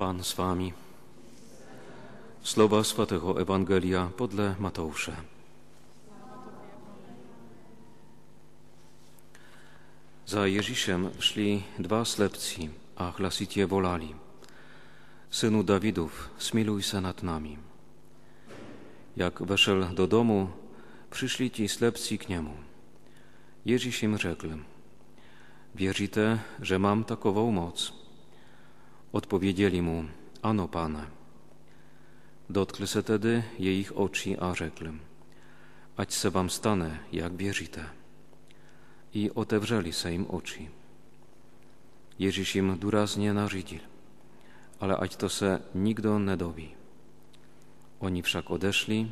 Pan z wami. Słowa Świętego Ewangelia podle Mateusza. Za Ježíšem szli dwa slepci, a hlasitie wolali. Synu Dawidów, smiluj się nad nami. Jak weszel do domu, przyszli ci slepci k niemu. Ježíš im rzekł, wierzyte, że mam takową moc? Odpowiedzieli mu, ano Pane. Dotkl se tedy jejich oczy, a rzekł, ać se wam stane, jak wierzyte. I otewrzeli se im oczy. Ježíš im důrazně nařídil, ale ať to se nikdo nedoví. Oni však odeszli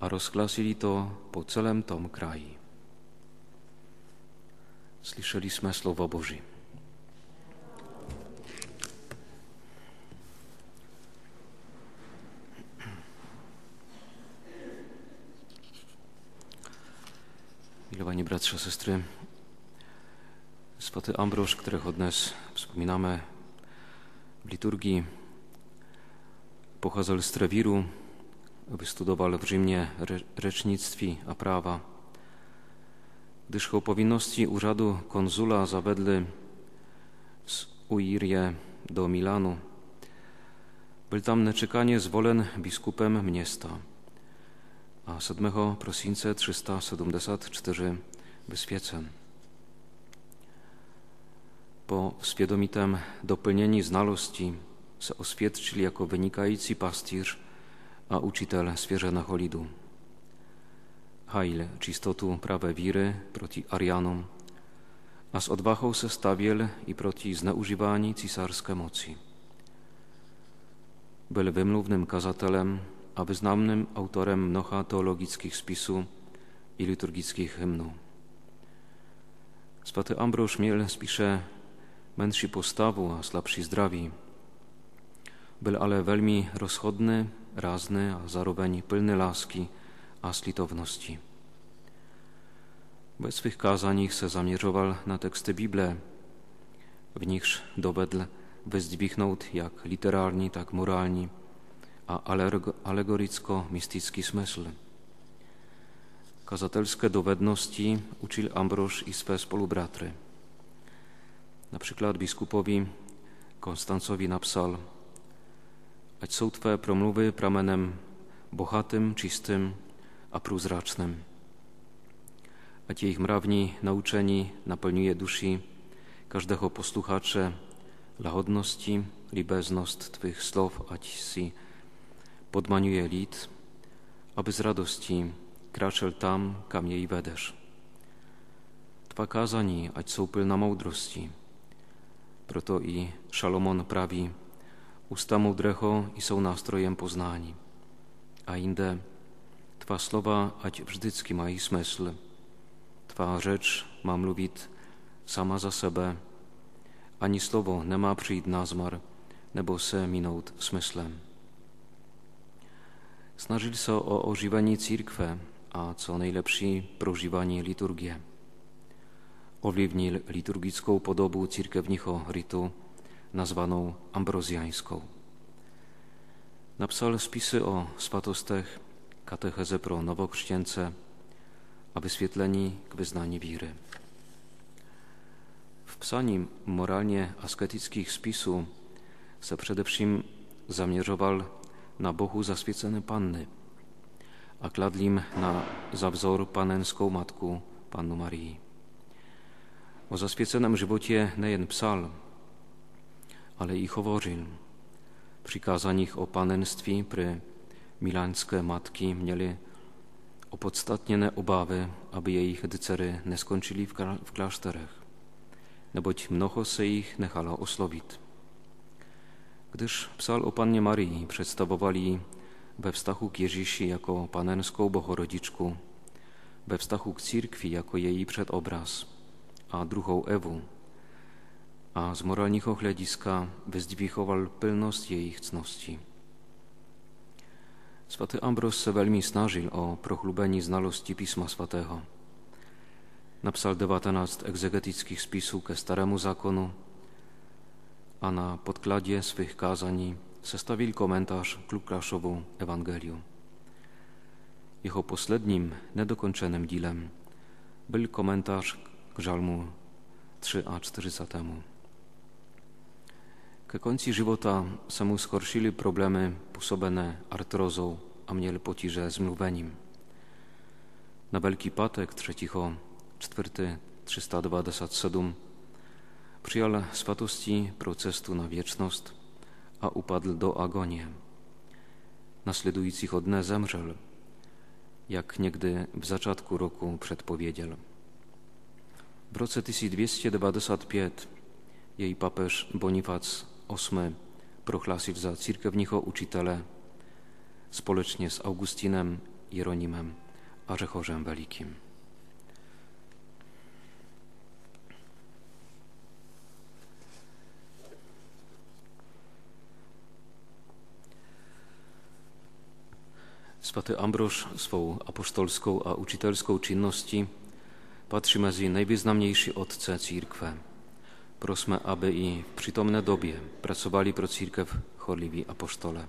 a rozklasili to po celém tom kraji. Slyšeli slovo Boží. Milowani bratrze, sestry, Swaty Ambroż, których dnes wspominamy w liturgii, pochodzał z Trewiru, wystudował w Rzymie recznictwi a prawa. Gdyż o powinności urzędu konzula zawedli z Uirje do Milanu, był tam neczekanie zwolen biskupem miasta, a 7 prosince 374 wyświecen po świadomitym dopełnieniu znalosti se oswiadczyli jako wynikający pastier, a uczytel świeżenego lidu. Hajl czystotu prawe wiry proti Arianom, a z odwachą se stawiel i proti zneużywani cisarskie mocy. Był wymlównym kazatelem, a wyznamnym autorem mnoha teologickich spisów i liturgickich hymnów. Swaty Ambroż Miel spisze mędrsi postawu, a slabsi zdrawi. Był ale velmi rozchodny, razny, a zároveň pełny laski a slitowności. We swych kazaniach se zamierzował na teksty Bible, w nichż dovedl wyzdwichnąć jak literalni, tak moralni, a alegoricko-mistyczny smysl. Kazatelskie dovednosti uczył Ambroż i swe spolubratry. Na przykład biskupowi Konstancowi napsal Ać są Twe promluwy pramenem bohatym, czystym, a průzračnym. Ať ich mrawni nauczeni napełniuje duszy każdego posłuchacze lahodności, libeznost Twych słów, ać si podmaniuje lid, aby z radości kraczel tam, kam jej wedesz. Twa kazani, ać są pełna mądrości, proto i prawi, usta mądrecho i są nastrojem poznani. A inde, Twa słowa, ać wżdycky mají smysl. Twa rzecz ma mluvit sama za sebe, ani nie ma przyjść na zmar, nebo se minout smyslem. Snažili se o oživení církve a co nejlepší prožívání liturgie ovlivnil liturgicką podobu církewního ritu nazwaną ambrozjańską. Napisał spisy o swatostech, katechezę pro nowochrścięce, a wyświetleni k wyznaniu wiry. W psanim moralnie asketickich spisu se wszystkim zamierzował na Bohu zasvěcené panny a kladlím na, za vzor panenskou matku, pannu Marii. O zasvěceném životě nejen psal, ale i hovořil. Přikázaních o panenství pro milánské matky měly opodstatněné obavy, aby jejich dcery neskončily v klášterech, neboť mnoho se jich nechalo oslovit. Gdyż psal o Pannie Marii przedstawowali we wstachu k Ježíši jako panenską bohorodiczku, we wstachu k církwi jako jej przedobraz – a druhou Ewu, a z moralního hlediska wyzdvichoval plnost jejich cnosti. Swaty Ambros se velmi snažil o prochlubení znalosti Pisma Svatého. Napsal 19 egzegetických spisů ke Starému zákonu a na podkładzie swych kazań sestavil komentarz k Lukaszowu Ewangeliu. Jeho posledním nedokončeným dílem byl komentář k žalmu 43. Ke konci života se mu zhoršily problémy působené artrozou a měl potíže s mluvením. Na Wielki Patek 3. 4. 397 svatosti pro cestu na wieczność, a upadł do agonii. Nasledujícího dne zemřel, jak někdy w zaczatku roku przedpowiedział. W roce 1295 jej papież Bonifac VIII prohlasił za církevního učitele spolecznie z Augustinem, Jeronimem a Rzechorzem Wielkim. Svatý Ambrož svou apostolskou a učitelskou činností patří mezi nejvýznamnější otce církve. Prosme, aby i v přítomné době pracovali pro církev chorliví apostole.